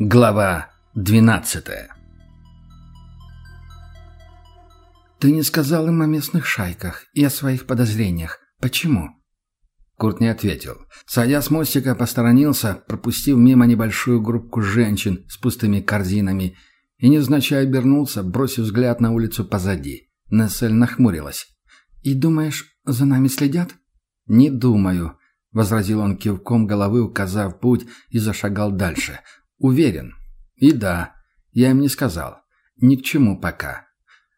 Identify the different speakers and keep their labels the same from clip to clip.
Speaker 1: Глава 12
Speaker 2: «Ты не сказал им о местных шайках и о своих подозрениях. Почему?»
Speaker 1: Курт не ответил. Садя с мостика, посторонился, пропустив мимо небольшую группку женщин с пустыми корзинами, и невзначай обернулся, бросив взгляд на улицу позади. Нессель нахмурилась.
Speaker 2: «И думаешь, за нами следят?»
Speaker 1: «Не думаю», — возразил он кивком головы, указав путь, и зашагал дальше — Уверен. И да, я им не сказал. Ни к чему пока.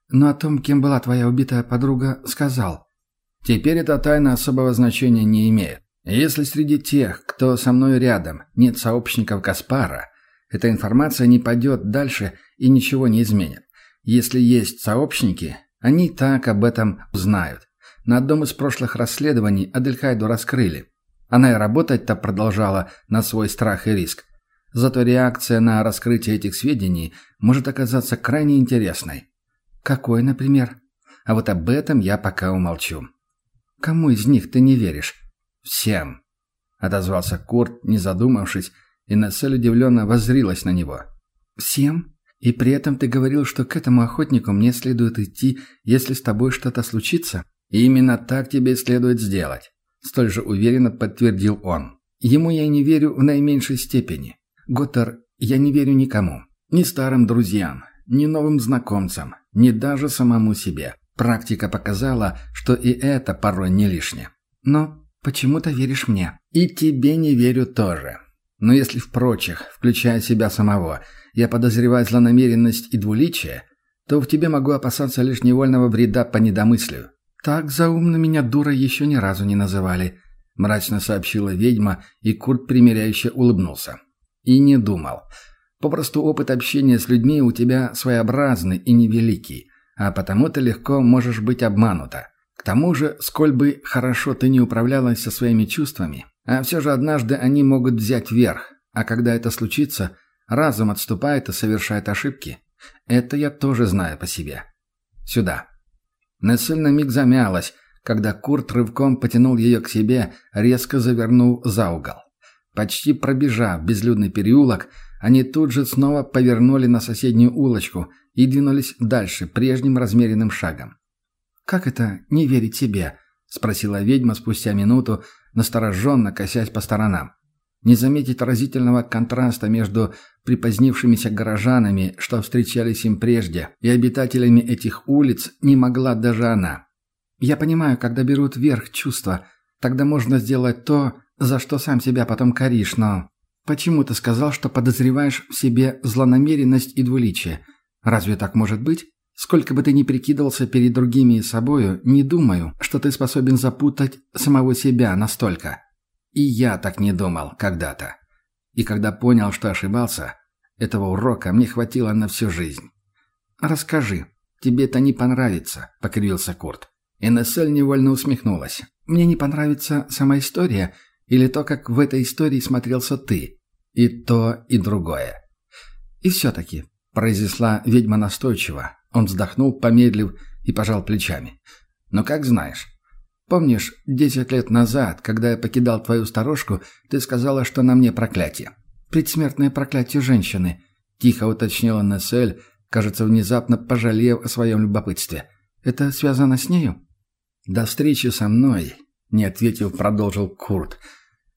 Speaker 2: Но о том, кем была твоя убитая подруга, сказал.
Speaker 1: Теперь эта тайна особого значения не имеет. Если среди тех, кто со мной рядом, нет сообщников Каспара, эта информация не пойдет дальше и ничего не изменит. Если есть сообщники, они так об этом знают. На одном из прошлых расследований Адельхайду раскрыли. Она и работать-то продолжала на свой страх и риск. Зато реакция на раскрытие этих сведений может оказаться крайне интересной.
Speaker 2: Какой, например?
Speaker 1: А вот об этом я пока умолчу.
Speaker 2: Кому из них ты не веришь?
Speaker 1: Всем. Отозвался Курт, не задумавшись, и Нессель удивленно воззрилась на него.
Speaker 2: Всем? И при этом ты говорил, что к этому охотнику мне следует идти, если с тобой что-то случится?
Speaker 1: И именно так тебе следует сделать. Столь же уверенно подтвердил он. Ему я не верю в наименьшей степени. Готтер, я не верю никому. Ни старым друзьям, ни новым знакомцам, ни даже самому себе. Практика показала, что и это порой не лишнее.
Speaker 2: Но почему-то веришь мне.
Speaker 1: И тебе не верю тоже. Но если в прочих, включая себя самого, я подозреваю злонамеренность и двуличие, то в тебе могу опасаться лишь невольного вреда по недомыслию.
Speaker 2: Так заумно меня дура еще ни разу не называли, мрачно сообщила ведьма, и Курт примиряюще улыбнулся.
Speaker 1: И не думал. Попросту опыт общения с людьми у тебя своеобразный и невеликий, а потому ты легко можешь быть обманута. К тому же, сколь бы хорошо ты не управлялась со своими чувствами, а все же однажды они могут взять верх, а когда это случится, разум отступает и совершает ошибки. Это я тоже знаю по себе. Сюда. Нессель на миг замялась, когда Курт рывком потянул ее к себе, резко завернул за угол. Почти пробежав безлюдный переулок, они тут же снова повернули на соседнюю улочку и двинулись дальше прежним размеренным шагом.
Speaker 2: «Как это не верить себе?» — спросила ведьма спустя минуту, настороженно косясь по сторонам. Не заметить разительного контраста между припозднившимися горожанами, что встречались им прежде, и обитателями этих улиц не могла даже она. «Я понимаю, когда берут верх чувства, тогда можно сделать то, за что сам себя потом коришь, но... Почему ты сказал, что подозреваешь в себе злонамеренность и двуличие? Разве так может быть? Сколько бы ты ни прикидывался перед другими и собою, не думаю, что ты способен запутать самого себя настолько. И я так не думал когда-то. И когда понял, что ошибался, этого урока мне хватило на всю жизнь. «Расскажи. Тебе это не понравится», — покривился Курт. Инессель невольно усмехнулась. «Мне не понравится сама история или то, как в этой истории смотрелся ты. И то, и другое. И все-таки, произнесла ведьма настойчиво. Он вздохнул, помедлив и пожал плечами. Но как знаешь. Помнишь, десять лет назад, когда я покидал твою сторожку, ты сказала, что на мне проклятие. Предсмертное проклятие женщины. Тихо уточнила Нессель, кажется, внезапно пожалев о своем любопытстве. Это связано с нею? До встречи со мной, не ответив, продолжил Курт.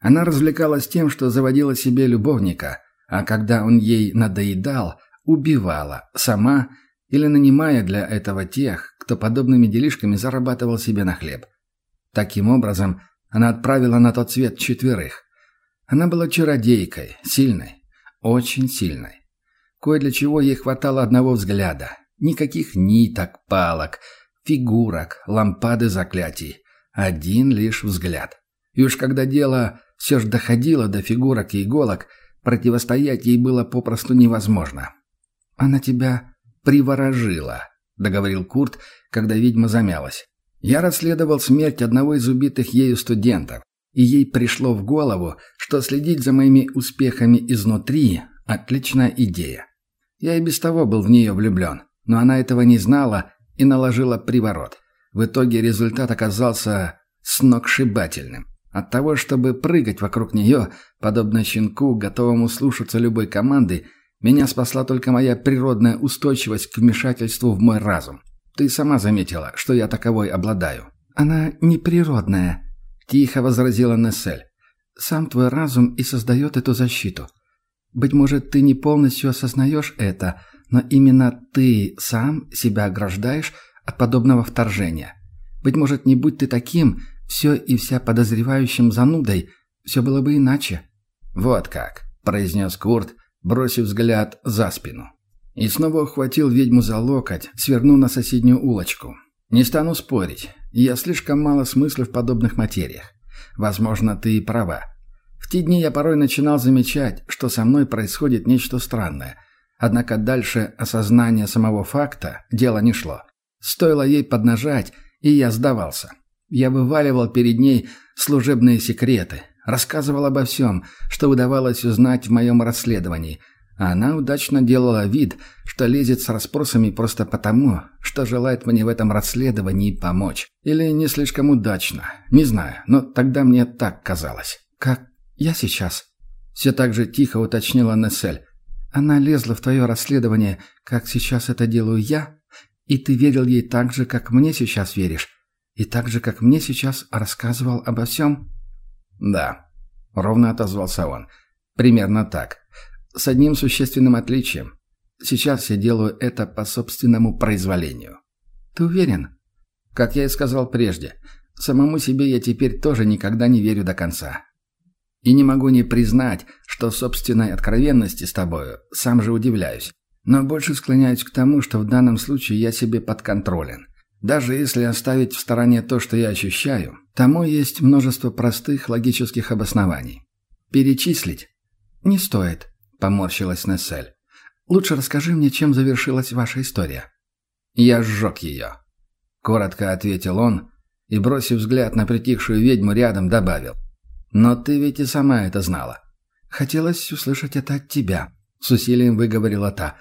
Speaker 2: Она развлекалась тем, что заводила себе любовника, а когда он ей надоедал, убивала, сама или нанимая для этого тех, кто подобными делишками зарабатывал себе на хлеб. Таким образом, она отправила на тот свет четверых. Она была чародейкой, сильной, очень сильной. Кое для чего ей хватало одного взгляда. Никаких ниток, палок, фигурок, лампады заклятий. Один лишь взгляд. И уж когда дело все же доходило до фигурок и иголок, противостоять ей было попросту невозможно. «Она тебя приворожила», — договорил Курт, когда ведьма замялась. «Я расследовал смерть одного из убитых ею студентов, и ей пришло в голову, что следить за моими успехами изнутри — отличная идея. Я и без того был в нее влюблен, но она этого не знала и наложила приворот. В итоге результат оказался сногсшибательным.
Speaker 1: От того, чтобы прыгать вокруг нее, подобно щенку, готовому слушаться любой команды, меня спасла только моя природная устойчивость к вмешательству в мой разум. Ты сама заметила, что я таковой обладаю.
Speaker 2: Она неприродная, тихо возразила Нессель. Сам твой разум и создает эту защиту. Быть может, ты не полностью осознаешь это, но именно ты сам себя ограждаешь от подобного вторжения. Быть может, не будь ты таким, все и вся подозревающим занудой, все было бы иначе.
Speaker 1: «Вот как», — произнес Курт, бросив взгляд за спину. И снова ухватил ведьму за локоть, свернув на соседнюю улочку. «Не стану спорить. Я слишком мало смысла в подобных материях. Возможно, ты и права. В те дни я порой начинал замечать, что со мной происходит нечто странное. Однако дальше осознания самого факта дело не шло. Стоило ей поднажать, и я сдавался. Я вываливал перед ней служебные секреты, рассказывал обо всем, что удавалось узнать в моем расследовании, а она удачно делала вид, что лезет с расспросами просто потому, что желает мне в этом расследовании помочь. Или не слишком удачно, не знаю, но тогда мне так казалось.
Speaker 2: «Как я сейчас?» Все так же тихо уточнила Нессель. «Она лезла в твое расследование, как сейчас это делаю я, и ты верил ей так же, как мне сейчас веришь. И так же, как мне сейчас рассказывал обо всем?»
Speaker 1: «Да», — ровно отозвался он. «Примерно так. С одним существенным отличием. Сейчас я делаю это по собственному произволению».
Speaker 2: «Ты уверен?»
Speaker 1: «Как я и сказал прежде, самому себе я теперь тоже никогда не верю до конца. И не могу не признать, что собственной откровенности с тобою сам же удивляюсь. Но больше склоняюсь к тому, что в данном случае я себе подконтролен. Даже если оставить в стороне то, что я ощущаю, тому есть множество простых логических обоснований. Перечислить?
Speaker 2: Не стоит, поморщилась Нессель. Лучше расскажи мне, чем завершилась ваша история.
Speaker 1: Я сжег ее. Коротко ответил он и, бросив взгляд на притихшую ведьму рядом, добавил. Но ты ведь и сама это знала.
Speaker 2: Хотелось услышать это от тебя, с усилием выговорила та.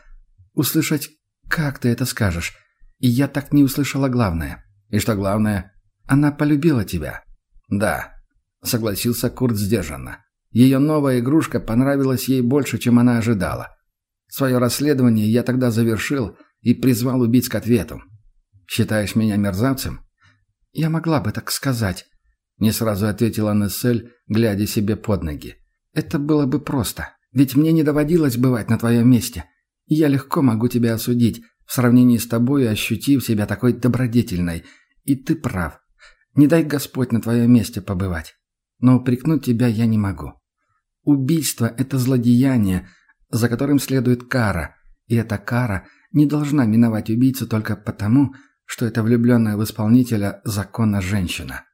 Speaker 2: Услышать, как ты это скажешь. И я так не услышала главное.
Speaker 1: И что главное?
Speaker 2: Она полюбила тебя.
Speaker 1: Да, согласился Курт сдержанно. Ее новая игрушка понравилась ей больше, чем она ожидала. Свое расследование я тогда завершил и призвал убийц к ответу. Считаешь меня мерзавцем?
Speaker 2: Я могла бы так сказать. Не сразу ответила Нессель, глядя себе под ноги. Это было бы просто. Ведь мне не доводилось бывать на твоем месте. я легко могу тебя осудить, в сравнении с тобой, ощутив себя такой добродетельной. И ты прав. Не дай Господь на твоем месте побывать. Но упрекнуть тебя я не могу. Убийство – это злодеяние, за которым следует кара. И эта кара не должна миновать убийцу только потому, что это влюбленная в исполнителя закона женщина.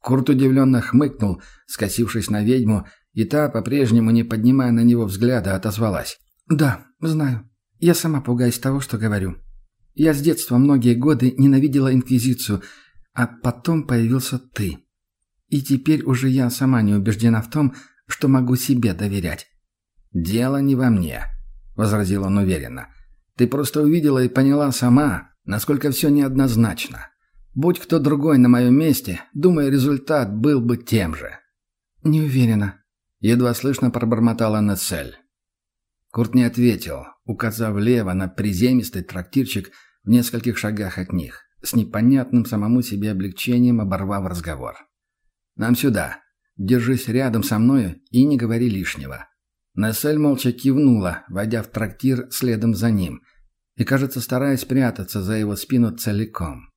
Speaker 2: Курт удивленно хмыкнул, скосившись на ведьму, и та, по-прежнему не поднимая на него взгляда, отозвалась. «Да, знаю. Я сама пугаюсь того, что говорю. Я с детства многие годы ненавидела Инквизицию, а потом появился ты. И теперь уже я сама не убеждена в том, что могу себе доверять.
Speaker 1: «Дело не во мне», — возразил он уверенно. «Ты просто увидела и поняла сама, насколько все неоднозначно. Будь кто другой на моем месте, думаю, результат был бы тем же».
Speaker 2: «Не уверена», —
Speaker 1: едва слышно пробормотала Нессель. Курт не ответил, указав влево на приземистый трактирчик в нескольких шагах от них, с непонятным самому себе облегчением оборвав разговор. «Нам сюда. Держись рядом со мною и не говори лишнего». Нессель молча кивнула, войдя в трактир следом за ним, и, кажется, стараясь прятаться за его спину целиком.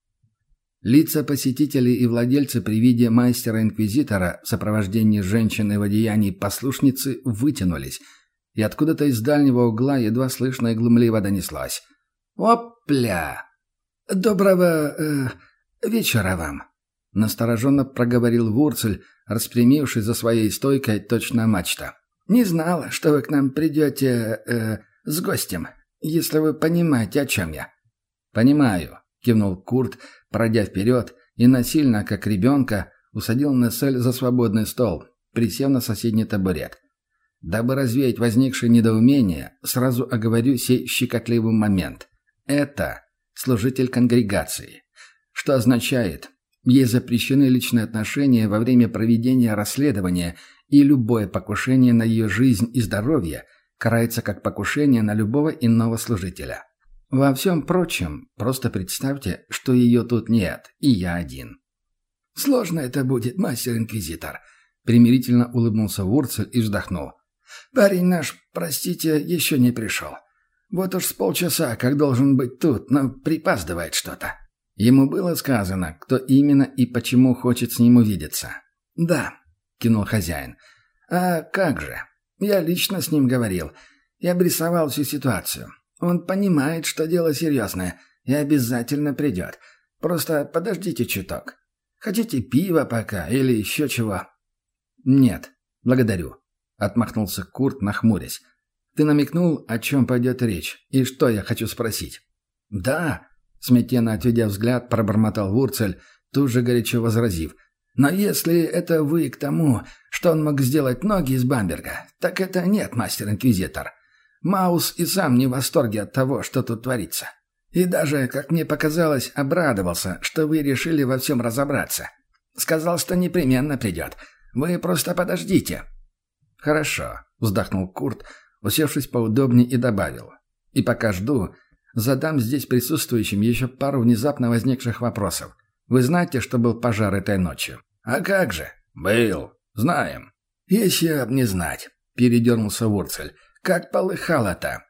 Speaker 1: Лица посетителей и владельцы при виде мастера-инквизитора в сопровождении женщины в одеянии послушницы вытянулись – и откуда-то из дальнего угла едва слышно и глумливо донеслась. «Опля! Доброго э, вечера вам!» Настороженно проговорил Вурцель, распрямившись за своей стойкой точно мачта. «Не знала, что вы к нам придете э, с гостем, если вы понимаете, о чем я». «Понимаю», — кивнул Курт, пройдя вперед, и насильно, как ребенка, усадил Нессель за свободный стол, присев на соседний табурет. Дабы развеять возникшее недоумение, сразу оговорю сей щекотливый момент. Это служитель конгрегации. Что означает, Ей запрещены личные отношения во время проведения расследования, и любое покушение на ее жизнь и здоровье карается как покушение на любого иного служителя. Во всем прочем, просто представьте, что ее тут нет, и я один.
Speaker 2: «Сложно это будет, мастер-инквизитор», —
Speaker 1: примирительно улыбнулся Вурцель и вздохнул.
Speaker 2: «Парень наш, простите, еще не пришел. Вот уж с полчаса, как должен быть тут, но припаздывает что-то».
Speaker 1: Ему было сказано, кто именно и почему хочет с ним увидеться.
Speaker 2: «Да», — кинул хозяин. «А как же? Я лично с ним говорил и обрисовал всю ситуацию. Он понимает, что дело серьезное, и обязательно придет. Просто подождите чуток. Хотите пива пока или еще чего?»
Speaker 1: «Нет, благодарю», — отмахнулся Курт, нахмурясь. «Ты намекнул, о чем пойдет речь, и что я хочу спросить?»
Speaker 2: «Да»,
Speaker 1: Смятенно отведя взгляд, пробормотал Вурцель, тут же горячо возразив.
Speaker 2: «Но если это вы к тому, что он мог сделать ноги из Бамберга, так это нет, мастер-инквизитор. Маус и сам не в восторге от того, что тут творится. И даже, как мне показалось, обрадовался, что вы решили во всем разобраться. Сказал, что непременно придет. Вы просто подождите».
Speaker 1: «Хорошо», — вздохнул Курт, усевшись поудобнее и добавил. «И пока жду, Задам здесь присутствующим еще пару внезапно возникших вопросов. Вы знаете, что был пожар этой ночью?
Speaker 2: А как же?
Speaker 1: Был. Знаем.
Speaker 2: Еще б не знать, передернулся Вурцель. Как полыхало-то?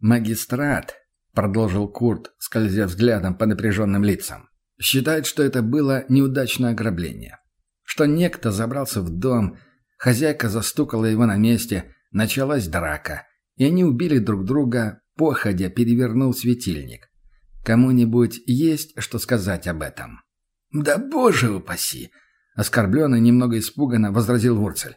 Speaker 1: Магистрат, продолжил Курт, скользя взглядом по напряженным лицам, считает, что это было неудачное ограбление. Что некто забрался в дом, хозяйка застукала его на месте, началась драка, и они убили друг друга, походя перевернул светильник. Кому-нибудь есть что сказать об этом?
Speaker 2: «Да боже упаси!»
Speaker 1: — оскорбленно, немного испуганно возразил Вурцель.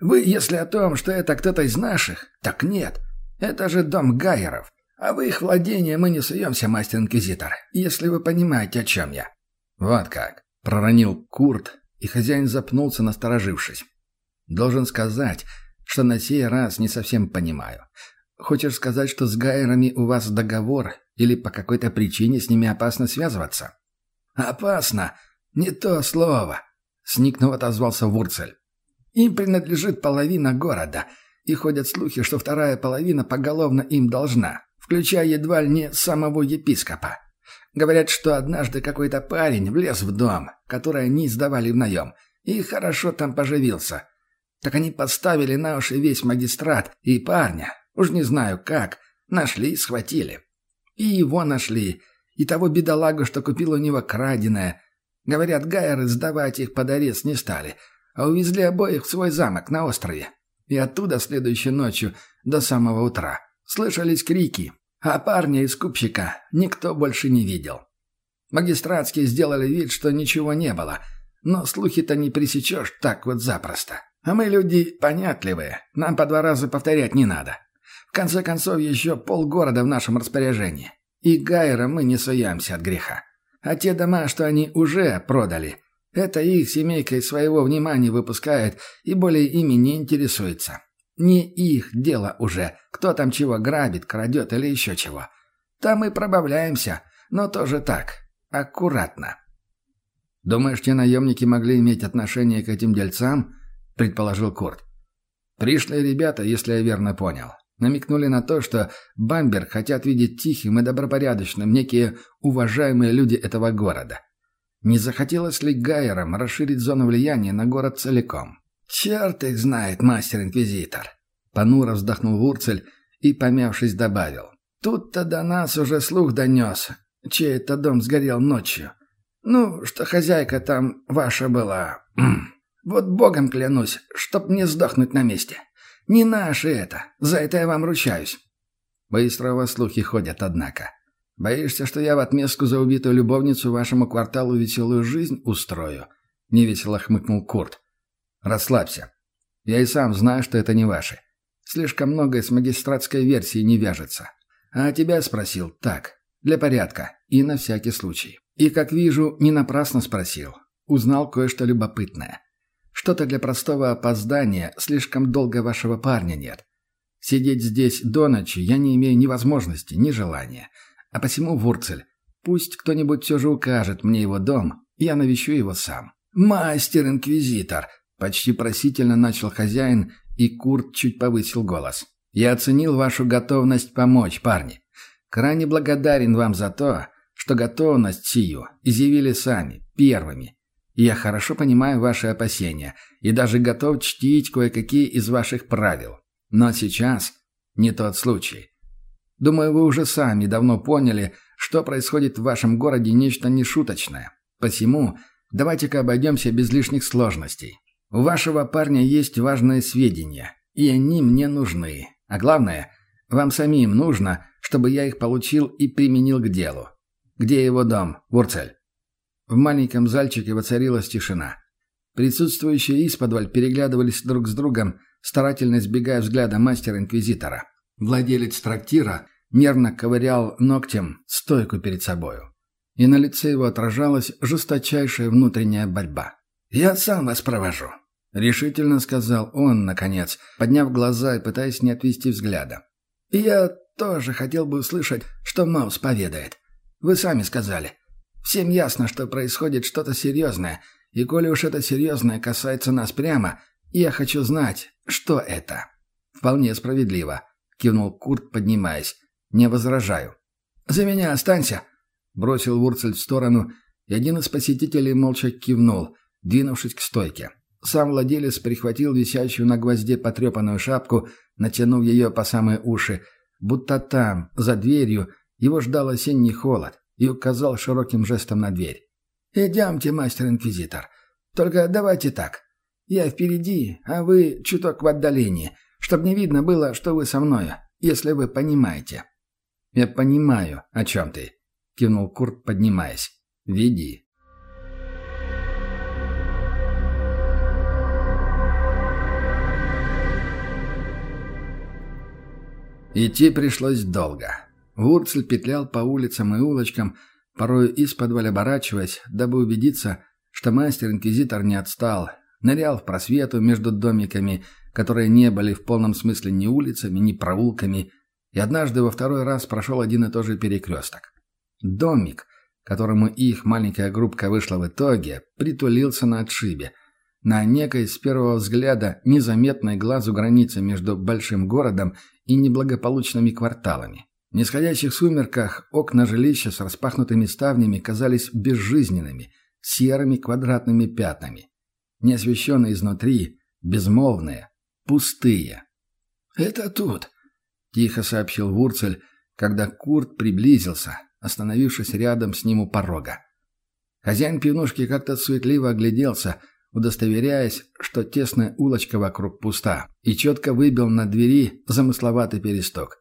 Speaker 2: «Вы, если о том, что это кто-то из наших, так нет. Это же дом Гайеров. А в их владение мы не суемся, мастер-инквизитор, если вы понимаете, о чем я».
Speaker 1: «Вот как!» — проронил Курт, и хозяин запнулся, насторожившись. «Должен сказать, что на сей раз не совсем понимаю. Хочешь сказать, что с Гайерами у вас договор, или по какой-то причине с ними опасно связываться?»
Speaker 2: «Опасно? Не то слово!»
Speaker 1: — сникнув отозвался Вурцель.
Speaker 2: «Им принадлежит половина города, и ходят слухи, что вторая половина поголовно им должна, включая едва ли не самого епископа. Говорят, что однажды какой-то парень влез в дом, который они сдавали в наем, и хорошо там поживился. Так они подставили на уши весь магистрат и парня, Уж не знаю как. Нашли, схватили. И его нашли. И того бедолагу, что купил у него краденое. Говорят, гайеры сдавать их под арест не стали, а увезли обоих в свой замок на острове. И оттуда следующей ночью до самого утра слышались крики, а парня из купщика никто больше не видел. Магистратские сделали вид, что ничего не было, но слухи-то не пресечешь так вот запросто. А мы люди понятливые, нам по два раза повторять не надо. В конце концов, еще полгорода в нашем распоряжении. И Гайра мы не суемся от греха. А те дома, что они уже продали, это их семейка из своего внимания выпускает и более ими не интересуется. Не их дело уже, кто там чего грабит, крадет или еще чего. Там мы пробавляемся, но тоже так, аккуратно.
Speaker 1: «Думаешь, те наемники могли иметь отношение к этим дельцам?» – предположил Курт. «Пришлые ребята, если я верно понял. Намекнули на то, что Бамбер хотят видеть тихим и добропорядочным некие уважаемые люди этого города. Не захотелось ли Гайерам расширить зону влияния на город целиком?
Speaker 2: «Черт их знает, мастер-инквизитор!»
Speaker 1: Понуро вздохнул Вурцель и, помявшись, добавил.
Speaker 2: «Тут-то до нас уже слух донес, чей это дом сгорел ночью. Ну, что хозяйка там ваша была. Вот богом клянусь, чтоб не сдохнуть на месте. Не наши это. За это я вам ручаюсь.
Speaker 1: Быстро у вас слухи ходят, однако. Боишься, что я в отместку за убитую любовницу вашему кварталу веселую жизнь устрою?» Невесело хмыкнул Курт. «Расслабься. Я и сам знаю, что это не ваши. Слишком многое с магистратской версией не вяжется. А тебя спросил так, для порядка и на всякий случай. И, как вижу, не напрасно спросил. Узнал кое-что любопытное. Что-то для простого опоздания слишком долго вашего парня нет. Сидеть здесь до ночи я не имею ни возможности, ни желания. А посему, Вурцель, пусть кто-нибудь все же укажет мне его дом, Я навещу его сам. «Мастер-инквизитор!» — почти просительно начал хозяин, и Курт чуть повысил голос. «Я оценил вашу готовность помочь, парни. Крайне благодарен вам за то, что готовность сию изъявили сами, первыми. Я хорошо понимаю ваши опасения и даже готов чтить кое-какие из ваших правил. Но сейчас не тот случай. Думаю, вы уже сами давно поняли, что происходит в вашем городе нечто нешуточное. Посему давайте-ка обойдемся без лишних сложностей. У вашего парня есть важные сведения, и они мне нужны. А главное, вам самим нужно, чтобы я их получил и применил к делу. Где его дом, Вурцель?» В маленьком зальчике воцарилась тишина. Присутствующие исподволь переглядывались друг с другом, старательно избегая взгляда мастера-инквизитора. Владелец трактира нервно ковырял ногтем стойку перед собою. И на лице его отражалась жесточайшая внутренняя борьба. «Я сам вас провожу», — решительно сказал он, наконец, подняв глаза и пытаясь не отвести взгляда. «И я тоже хотел бы услышать, что Маус поведает. Вы сами сказали. Всем ясно, что происходит что-то серьезное, и коли уж это серьезное касается нас прямо, я хочу знать, что это». «Вполне справедливо», — кивнул Курт, поднимаясь. «Не возражаю». «За меня останься», — бросил Вурцель в сторону, и один из посетителей молча кивнул, двинувшись к стойке. Сам владелец прихватил висящую на гвозде потрепанную шапку, натянув ее по самые уши, будто там, за дверью, его ждал осенний холод, и указал широким жестом на дверь. «Идемте, мастер-инквизитор. Только давайте так. Я впереди, а вы чуток в отдалении, чтобы не видно было, что вы со мною, если вы понимаете». «Я понимаю, о чем ты», — кивнул Курт, поднимаясь. «Веди». Идти пришлось долго. Вурцель петлял по улицам и улочкам, порою из-под оборачиваясь, дабы убедиться, что мастер-инквизитор не отстал, нырял в просвету между домиками, которые не были в полном смысле ни улицами, ни проулками, и однажды во второй раз прошел один и тот же перекресток. Домик, которому их маленькая группка вышла в итоге, притулился на отшибе, на некой с первого взгляда незаметной глазу границе между большим городом и неблагополучными кварталами. В нисходящих сумерках окна жилища с распахнутыми ставнями казались безжизненными, серыми квадратными пятнами. Неосвещенные изнутри, безмолвные, пустые. «Это тут», — тихо сообщил Вурцель, когда Курт приблизился, остановившись рядом с ним у порога. Хозяин пивнушки как-то суетливо огляделся, удостоверяясь, что тесная улочка вокруг пуста, и четко выбил на двери замысловатый пересток.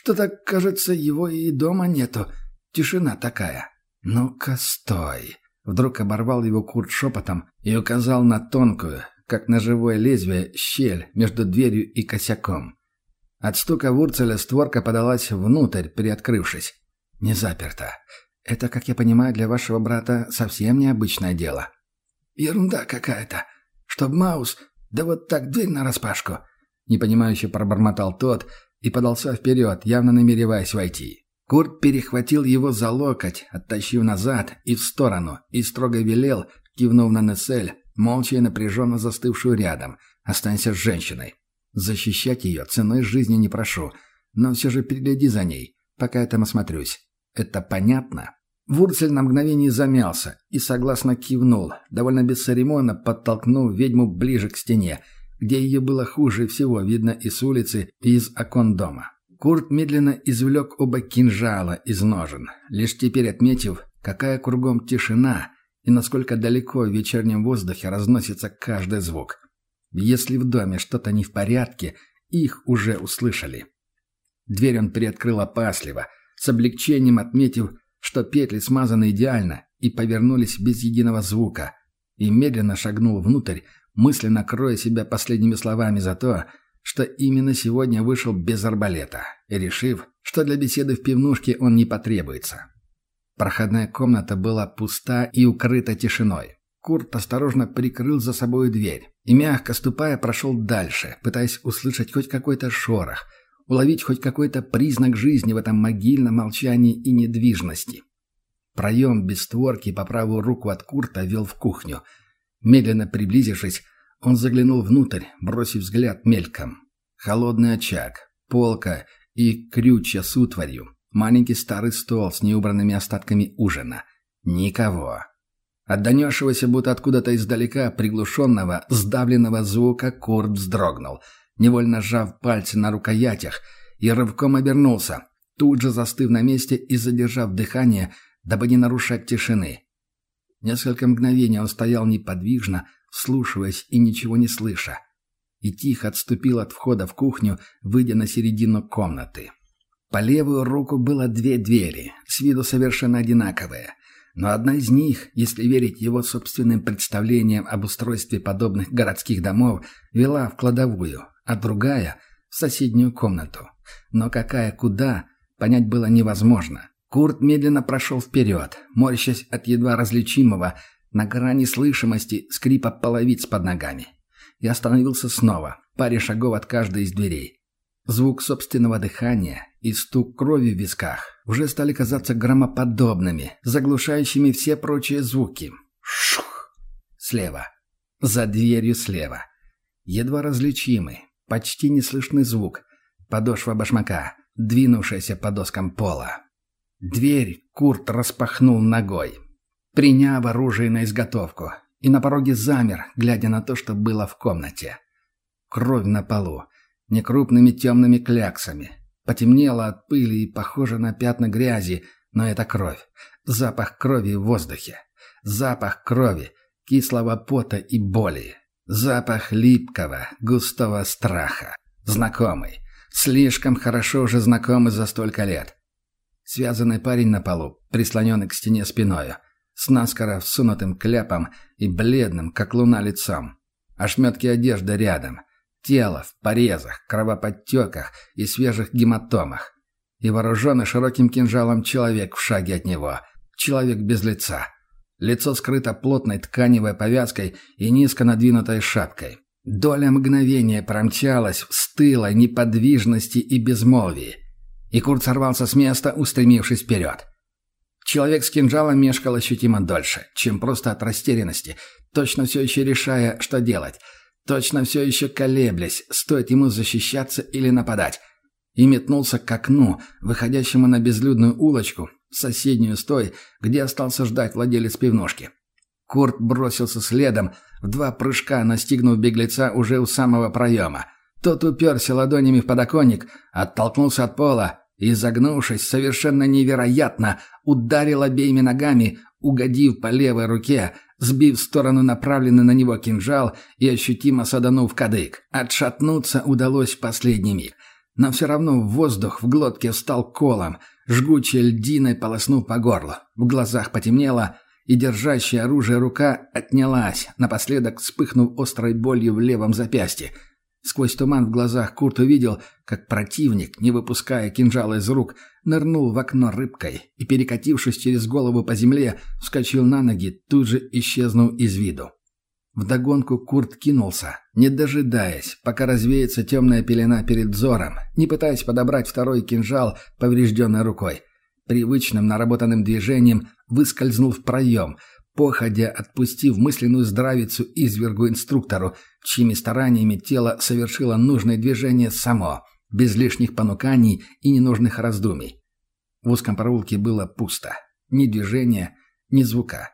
Speaker 1: Что-то, кажется, его и дома нету. Тишина такая. Ну-ка, стой. Вдруг оборвал его Курт шепотом и указал на тонкую, как ножевое лезвие, щель между дверью и косяком. От стука Вурцеля створка подалась внутрь, приоткрывшись. Не заперта. Это, как я понимаю, для вашего брата совсем необычное дело. Ерунда какая-то. Чтоб Маус, да вот так дверь нараспашку. Непонимающе пробормотал тот и подался вперед, явно намереваясь войти. Курт перехватил его за локоть, оттащив назад и в сторону, и строго велел, кивнув на Нессель, молча и напряженно застывшую рядом. «Останься с женщиной. Защищать ее ценой жизни не прошу, но все же перегляди за ней, пока я там осмотрюсь. Это понятно?» Вурцель на мгновение замялся и согласно кивнул, довольно бесцеремонно подтолкнув ведьму ближе к стене, где ее было хуже всего видно и с улицы, и из окон дома. Курт медленно извлек оба кинжала из ножен, лишь теперь отметив, какая кругом тишина и насколько далеко в вечернем воздухе разносится каждый звук. Если в доме что-то не в порядке, их уже услышали. Дверь он приоткрыл опасливо, с облегчением отметив, что петли смазаны идеально и повернулись без единого звука, и медленно шагнул внутрь, мысленно кроя себя последними словами за то, что именно сегодня вышел без арбалета, и решив, что для беседы в пивнушке он не потребуется. Проходная комната была пуста и укрыта тишиной. Курт осторожно прикрыл за собой дверь и, мягко ступая, прошел дальше, пытаясь услышать хоть какой-то шорох – уловить хоть какой-то признак жизни в этом могильном молчании и недвижности. Проем без створки по правую руку от Курта вел в кухню. Медленно приблизившись, он заглянул внутрь, бросив взгляд мельком. Холодный очаг, полка и крючья с утварью. Маленький старый стол с неубранными остатками ужина. Никого. От донесшегося будто откуда-то издалека приглушенного, сдавленного звука Курт вздрогнул, невольно сжав пальцы на рукоятях, и рывком обернулся, тут же застыв на месте и задержав дыхание, дабы не нарушать тишины. Несколько мгновений он стоял неподвижно, вслушиваясь и ничего не слыша, и тихо отступил от входа в кухню, выйдя на середину комнаты. По левую руку было две двери, с виду совершенно одинаковые. Но одна из них, если верить его собственным представлениям об устройстве подобных городских домов, вела в кладовую, а другая — в соседнюю комнату. Но какая куда, понять было невозможно. Курт медленно прошел вперед, морщась от едва различимого, на грани слышимости скрипа половиц под ногами. И остановился снова, паре шагов от каждой из дверей. Звук собственного дыхания и стук крови в висках уже стали казаться громоподобными, заглушающими все прочие звуки. Шух! Слева. За дверью слева. Едва различимый, почти неслышный звук. Подошва башмака, двинувшаяся по доскам пола. Дверь Курт распахнул ногой, приняв оружие на изготовку, и на пороге замер, глядя на то, что было в комнате. Кровь на полу некрупными темными кляксами. Потемнело от пыли и похоже на пятна грязи, но это кровь. Запах крови в воздухе. Запах крови, кислого пота и боли. Запах липкого, густого страха. Знакомый. Слишком хорошо уже знакомый за столько лет. Связанный парень на полу, прислоненный к стене спиною, с наскоро всунутым кляпом и бледным, как луна, лицом. Ошметки одежды рядом. Тело в порезах, кровоподтеках и свежих гематомах. И вооруженный широким кинжалом человек в шаге от него. Человек без лица. Лицо скрыто плотной тканевой повязкой и низко надвинутой шапкой. Доля мгновения промчалась в стылой неподвижности и безмолвии. И Курт сорвался с места, устремившись вперед. Человек с кинжалом мешкал ощутимо дольше, чем просто от растерянности, точно все еще решая, что делать – точно все еще колеблясь, стоит ему защищаться или нападать, и метнулся к окну, выходящему на безлюдную улочку, соседнюю с той, где остался ждать владелец пивнушки. Курт бросился следом, в два прыжка настигнув беглеца уже у самого проема. Тот уперся ладонями в подоконник, оттолкнулся от пола и, загнувшись совершенно невероятно, ударил обеими ногами, угодив по левой руке, сбив в сторону направленный на него кинжал и ощутимо саданув кадык. Отшатнуться удалось в последний миг. Но все равно воздух в глотке встал колом, жгучей льдиной полоснув по горлу. В глазах потемнело, и держащая оружие рука отнялась, напоследок вспыхнув острой болью в левом запястье – Сквозь туман в глазах Курт увидел, как противник, не выпуская кинжала из рук, нырнул в окно рыбкой и, перекатившись через голову по земле, вскочил на ноги, тут же исчезнув из виду. Вдогонку Курт кинулся, не дожидаясь, пока развеется темная пелена перед взором, не пытаясь подобрать второй кинжал поврежденной рукой. Привычным наработанным движением выскользнул в проем, походя отпустив мысленную здравицу извергу-инструктору, чьими стараниями тело совершило нужное движение само, без лишних понуканий и ненужных раздумий. В узком проулке было пусто. Ни движения, ни звука.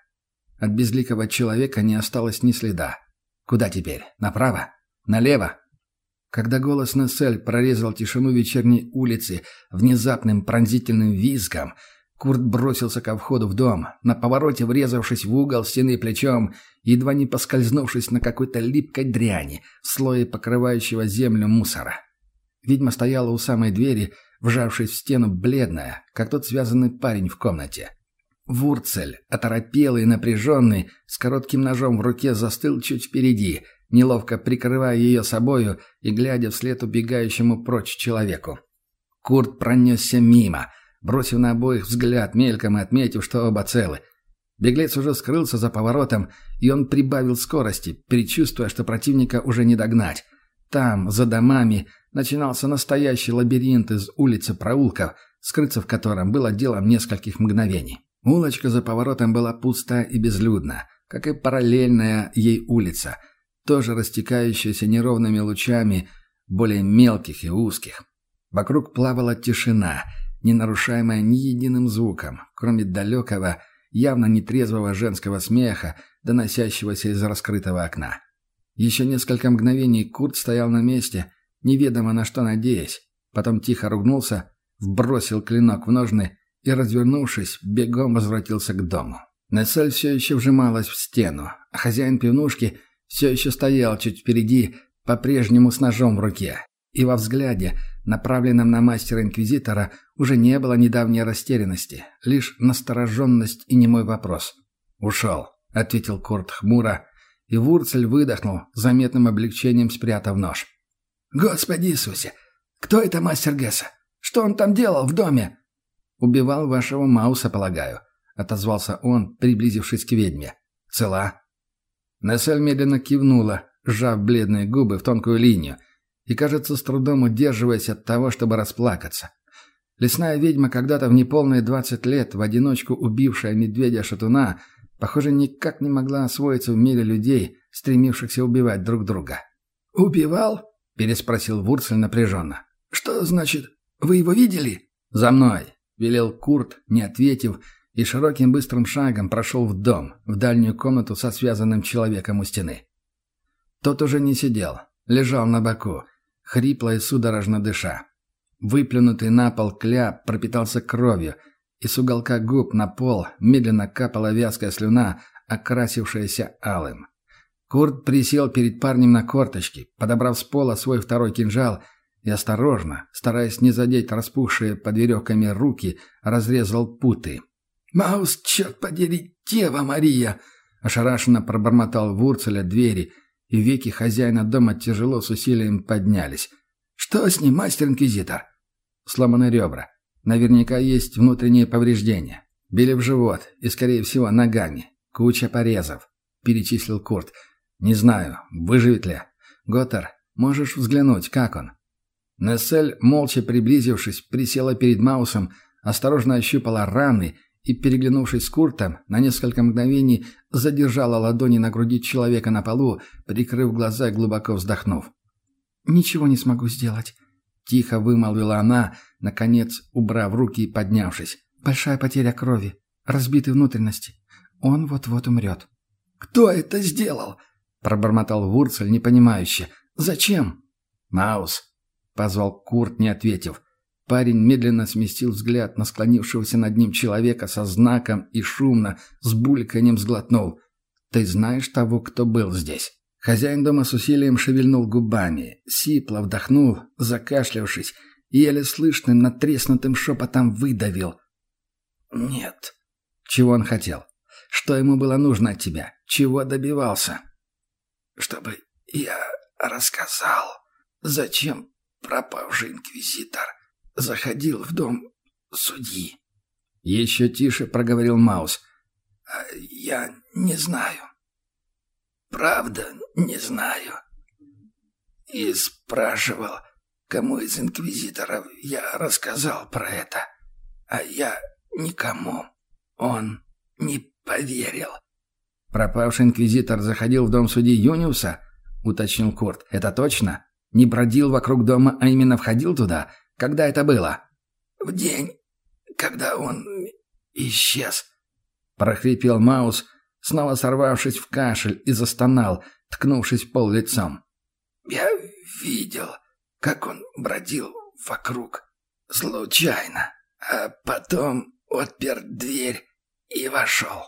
Speaker 1: От безликого человека не осталось ни следа. Куда теперь? Направо? Налево? Когда голос Нессель прорезал тишину вечерней улицы внезапным пронзительным визгом – Курт бросился ко входу в дом, на повороте врезавшись в угол стены плечом, едва не поскользнувшись на какой-то липкой дряни, слое покрывающего землю мусора. Ведьма стояла у самой двери, вжавшись в стену бледная, как тот связанный парень в комнате. Вурцель, оторопелый и напряженный, с коротким ножом в руке застыл чуть впереди, неловко прикрывая ее собою и глядя вслед убегающему прочь человеку. Курт пронесся мимо — бросив на обоих взгляд, мельком и отметив, что оба целы. Беглец уже скрылся за поворотом, и он прибавил скорости, предчувствуя, что противника уже не догнать. Там, за домами, начинался настоящий лабиринт из улиц и проулков, скрыться в котором было делом нескольких мгновений. Улочка за поворотом была пуста и безлюдна, как и параллельная ей улица, тоже растекающаяся неровными лучами, более мелких и узких. Вокруг плавала тишина, не нарушаемая ни единым звуком, кроме далекого, явно нетрезвого женского смеха, доносящегося из раскрытого окна. Еще несколько мгновений Курт стоял на месте, неведомо на что надеясь, потом тихо ругнулся, вбросил клинок в ножны и, развернувшись, бегом возвратился к дому. Нессель все еще вжималась в стену, а хозяин пивнушки все еще стоял чуть впереди, по-прежнему с ножом в руке. И во взгляде, направленном на мастера-инквизитора, уже не было недавней растерянности, лишь настороженность и немой вопрос. «Ушел», — ответил Курт хмуро, и Вурцель выдохнул, заметным облегчением спрятав нож. «Господи Иисусе! Кто это мастер Гесса? Что он там делал в доме?» «Убивал вашего Мауса, полагаю», — отозвался он, приблизившись к ведьме. «Цела?» Нессель медленно кивнула, сжав бледные губы в тонкую линию, и, кажется, с трудом удерживаясь от того, чтобы расплакаться. Лесная ведьма, когда-то в неполные двадцать лет, в одиночку убившая медведя-шатуна, похоже, никак не могла освоиться в мире людей, стремившихся убивать друг друга. «Убивал?» — переспросил Вурцель напряженно. «Что значит? Вы его видели?» «За мной!» — велел Курт, не ответив, и широким быстрым шагом прошел в дом, в дальнюю комнату со связанным человеком у стены. Тот уже не сидел, лежал на боку, хрипло и судорожно дыша. Выплюнутый на пол кляп пропитался кровью, и с уголка губ на пол медленно капала вязкая слюна, окрасившаяся алым. Курт присел перед парнем на корточки, подобрав с пола свой второй кинжал и осторожно, стараясь не задеть распухшие под веревками руки, разрезал путы. «Маус, черт подери, Дева Мария!» Ошарашенно пробормотал Вурцеля двери, и веки хозяина дома тяжело с усилием поднялись. «Что с ним, мастер-инквизитор?» Сломаны ребра. Наверняка есть внутренние повреждения. Били в живот и, скорее всего, ногами. Куча порезов. Перечислил Курт. «Не знаю, выживет ли. Готтер, можешь взглянуть, как он?» Нессель, молча приблизившись, присела перед Маусом, осторожно ощупала раны и, переглянувшись с Куртом, на несколько мгновений задержала ладони на груди человека на полу, прикрыв глаза и глубоко вздохнув. «Ничего не смогу сделать», — тихо вымолвила она, наконец убрав руки и поднявшись. «Большая потеря крови, разбитые внутренности. Он вот-вот умрет». «Кто это сделал?» — пробормотал Вурцель непонимающе. «Зачем?» «Маус», — позвал Курт, не ответив. Парень медленно сместил взгляд на склонившегося над ним человека со знаком и шумно, с бульканьем сглотнул. «Ты знаешь того, кто был здесь?» Хозяин дома с усилием шевельнул губами, сипло вдохнул, закашлявшись, и еле слышным натреснутым шепотом выдавил. «Нет». Чего он хотел? Что ему было нужно от тебя? Чего добивался? «Чтобы я рассказал, зачем пропавший инквизитор заходил в дом судьи. Еще тише проговорил Маус. «А «Я не знаю. Правда, не знаю. И спрашивал, кому из инквизиторов я рассказал про это. А я никому. Он не поверил». «Пропавший инквизитор заходил в дом судьи Юниуса?» — уточнил Курт. «Это точно? Не бродил вокруг дома, а именно входил туда?» Когда это было?»
Speaker 2: «В день, когда он исчез», —
Speaker 1: прохрипел Маус, снова сорвавшись в кашель и застонал, ткнувшись пол лицом.
Speaker 2: «Я видел, как он бродил вокруг, случайно, а потом отпер дверь и вошел».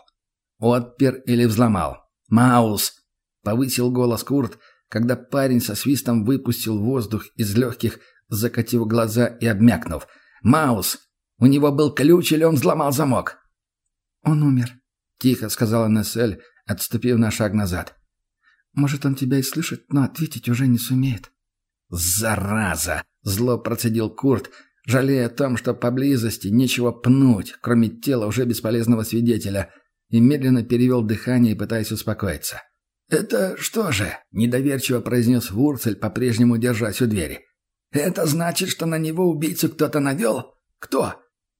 Speaker 1: «Отпер или взломал?» «Маус!» — повысил голос Курт, когда парень со свистом выпустил воздух из легких, закатив глаза и обмякнув. «Маус! У него был ключ или он взломал замок?»
Speaker 2: «Он умер», —
Speaker 1: тихо сказала Нессель, отступив на шаг назад.
Speaker 2: «Может, он тебя и слышит, но ответить уже не сумеет».
Speaker 1: «Зараза!» — зло процедил Курт, жалея о том, что поблизости нечего пнуть, кроме тела уже бесполезного свидетеля, и медленно перевел дыхание, пытаясь успокоиться.
Speaker 2: «Это что же?»
Speaker 1: — недоверчиво произнес Вурцель, по-прежнему держась у двери.
Speaker 2: Это значит, что на него убийцу кто-то навел? Кто?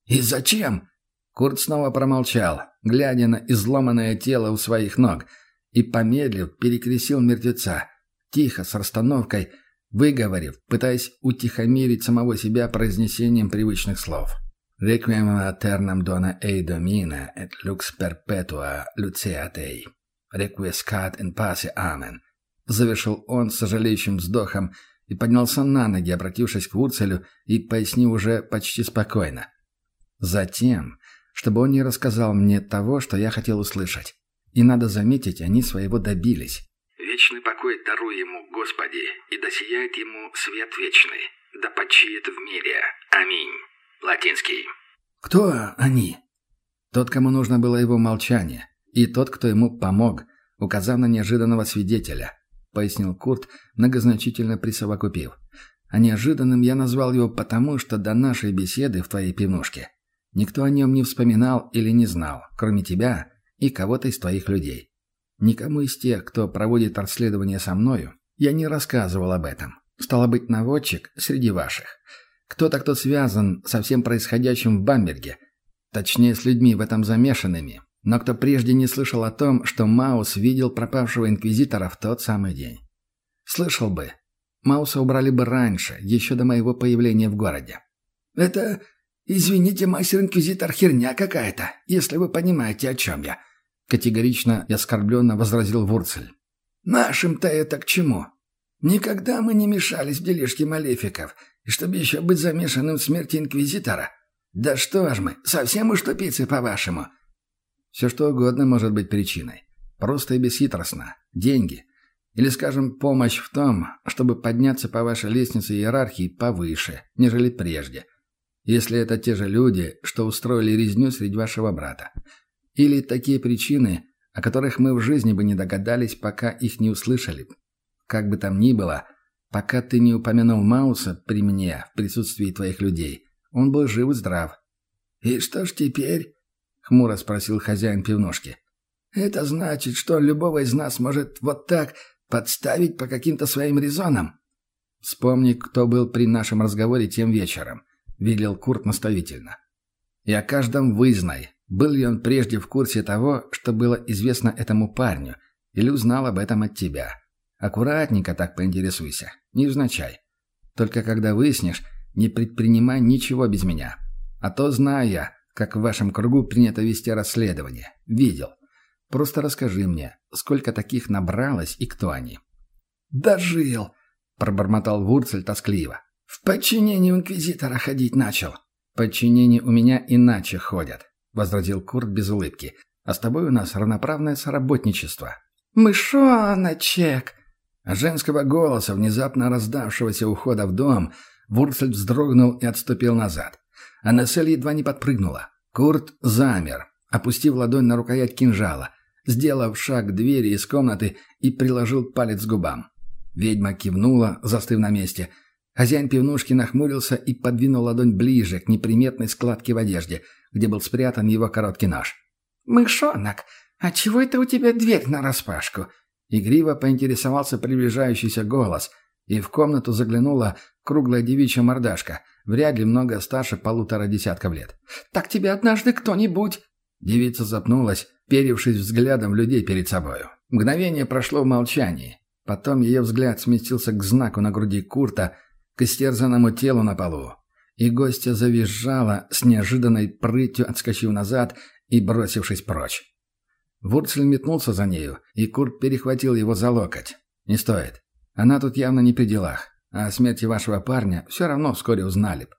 Speaker 2: И зачем?
Speaker 1: Курт снова промолчал, глядя на изломанное тело у своих ног, и, помедлив, перекрестил мертвеца, тихо, с расстановкой, выговорив, пытаясь утихомирить самого себя произнесением привычных слов. «Requiem aeternam dona ei domina, et lux perpetua luceat ei. Requiescat in pace amen». Завершил он с сожалеющим вздохом и поднялся на ноги, обратившись к Вурцелю и пояснив уже почти спокойно. Затем, чтобы он не рассказал мне того, что я хотел услышать. И надо заметить, они своего добились.
Speaker 2: «Вечный покой даруй ему, Господи, и да сияет ему свет вечный, да почиет в мире. Аминь». Латинский.
Speaker 1: «Кто они?» Тот, кому нужно было его молчание, и тот, кто ему помог, указав на неожиданного свидетеля пояснил Курт, многозначительно присовокупив. А неожиданным я назвал его потому, что до нашей беседы в твоей пивнушке никто о нем не вспоминал или не знал, кроме тебя и кого-то из твоих людей. Никому из тех, кто проводит расследование со мною, я не рассказывал об этом. Стало быть, наводчик среди ваших. Кто-то, кто связан со всем происходящим в Бамберге, точнее, с людьми в этом замешанными, но кто прежде не слышал о том, что Маус видел пропавшего инквизитора в тот самый день. Слышал бы. Мауса убрали бы раньше, еще до моего появления в городе.
Speaker 3: «Это, извините, мастер-инквизитор, херня какая-то, если вы понимаете, о чем я»,
Speaker 1: категорично и оскорбленно возразил Вурцель.
Speaker 3: «Нашим-то это к чему? Никогда мы не мешались в дележке малефиков, и чтобы еще быть замешанным в смерти инквизитора. Да что ж мы, совсем уж тупицы, по-вашему.
Speaker 1: Все что угодно может быть причиной. Просто и бесхитростно. Деньги. Или, скажем, помощь в том, чтобы подняться по вашей лестнице иерархии повыше, нежели прежде. Если это те же люди, что устроили резню среди вашего брата. Или такие причины, о которых мы в жизни бы не догадались, пока их не услышали. Как бы там ни было, пока ты не упомянул Мауса при мне, в присутствии твоих людей, он был жив и здрав.
Speaker 3: «И что ж теперь?»
Speaker 1: — хмуро спросил хозяин пивнушки.
Speaker 3: «Это значит, что любого из нас может вот так подставить по каким-то своим резонам?»
Speaker 1: «Вспомни, кто был при нашем разговоре тем вечером», — велел Курт наставительно. «И о каждом вызнай, был ли он прежде в курсе того, что было известно этому парню, или узнал об этом от тебя. Аккуратненько так поинтересуйся, не узначай. Только когда выяснишь, не предпринимай ничего без меня. А то знаю я, как в вашем кругу принято вести расследование. Видел. Просто расскажи мне, сколько таких набралось и кто они?»
Speaker 3: «Дожил!»
Speaker 1: — пробормотал Вурцель тоскливо.
Speaker 3: «В подчинении инквизитора ходить начал».
Speaker 1: «Подчинение у меня иначе ходят», — возразил Курт без улыбки. «А с тобой у нас равноправное соработничество».
Speaker 3: «Мышоночек!»
Speaker 1: женского голоса, внезапно раздавшегося ухода в дом, Вурцель вздрогнул и отступил назад. А Нессель едва не подпрыгнула. Курт замер, опустив ладонь на рукоять кинжала, сделав шаг к двери из комнаты и приложил палец к губам. Ведьма кивнула, застыв на месте. Хозяин пивнушки нахмурился и подвинул ладонь ближе к неприметной складке в одежде, где был спрятан его короткий нож.
Speaker 3: «Мышонок, а чего это у тебя дверь нараспашку?»
Speaker 1: Игриво поинтересовался приближающийся голос, и в комнату заглянула круглая девичья мордашка — Вряд ли много старше полутора десятков лет.
Speaker 3: «Так тебе однажды кто-нибудь...»
Speaker 1: Девица запнулась, перившись взглядом людей перед собою. Мгновение прошло в молчании. Потом ее взгляд сместился к знаку на груди Курта, к истерзанному телу на полу. И гостья завизжала с неожиданной прытью, отскочив назад и бросившись прочь. Вурцель метнулся за нею, и Курт перехватил его за локоть. «Не стоит. Она тут явно не при делах. А о смерти вашего парня все равно вскоре узнали б.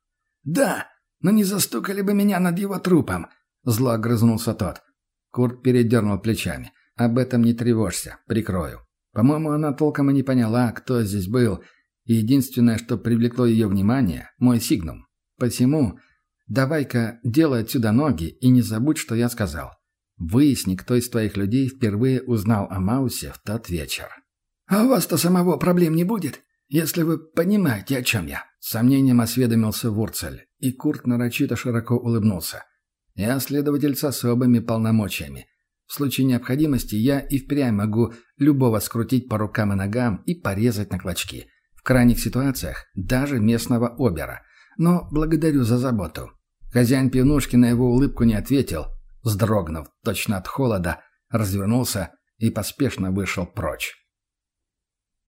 Speaker 3: «Да, но не застукали бы меня над его трупом», — зло огрызнулся тот.
Speaker 1: Курт передернул плечами. «Об этом не тревожься, прикрою. По-моему, она толком и не поняла, кто здесь был, и единственное, что привлекло ее внимание — мой сигнум. Посему давай-ка делай отсюда ноги и не забудь, что я сказал. Выясни, кто из твоих людей впервые узнал о Маусе в тот вечер».
Speaker 3: «А у вас-то самого проблем не будет?» «Если вы понимаете, о чем я», —
Speaker 1: с сомнением осведомился Вурцель, и Курт нарочито широко улыбнулся. «Я следователь с особыми полномочиями. В случае необходимости я и впрямь могу любого скрутить по рукам и ногам и порезать на клочки. В крайних ситуациях даже местного обера. Но благодарю за заботу». Хозяин пивнушки на его улыбку не ответил, вздрогнув точно от холода, развернулся и поспешно вышел прочь.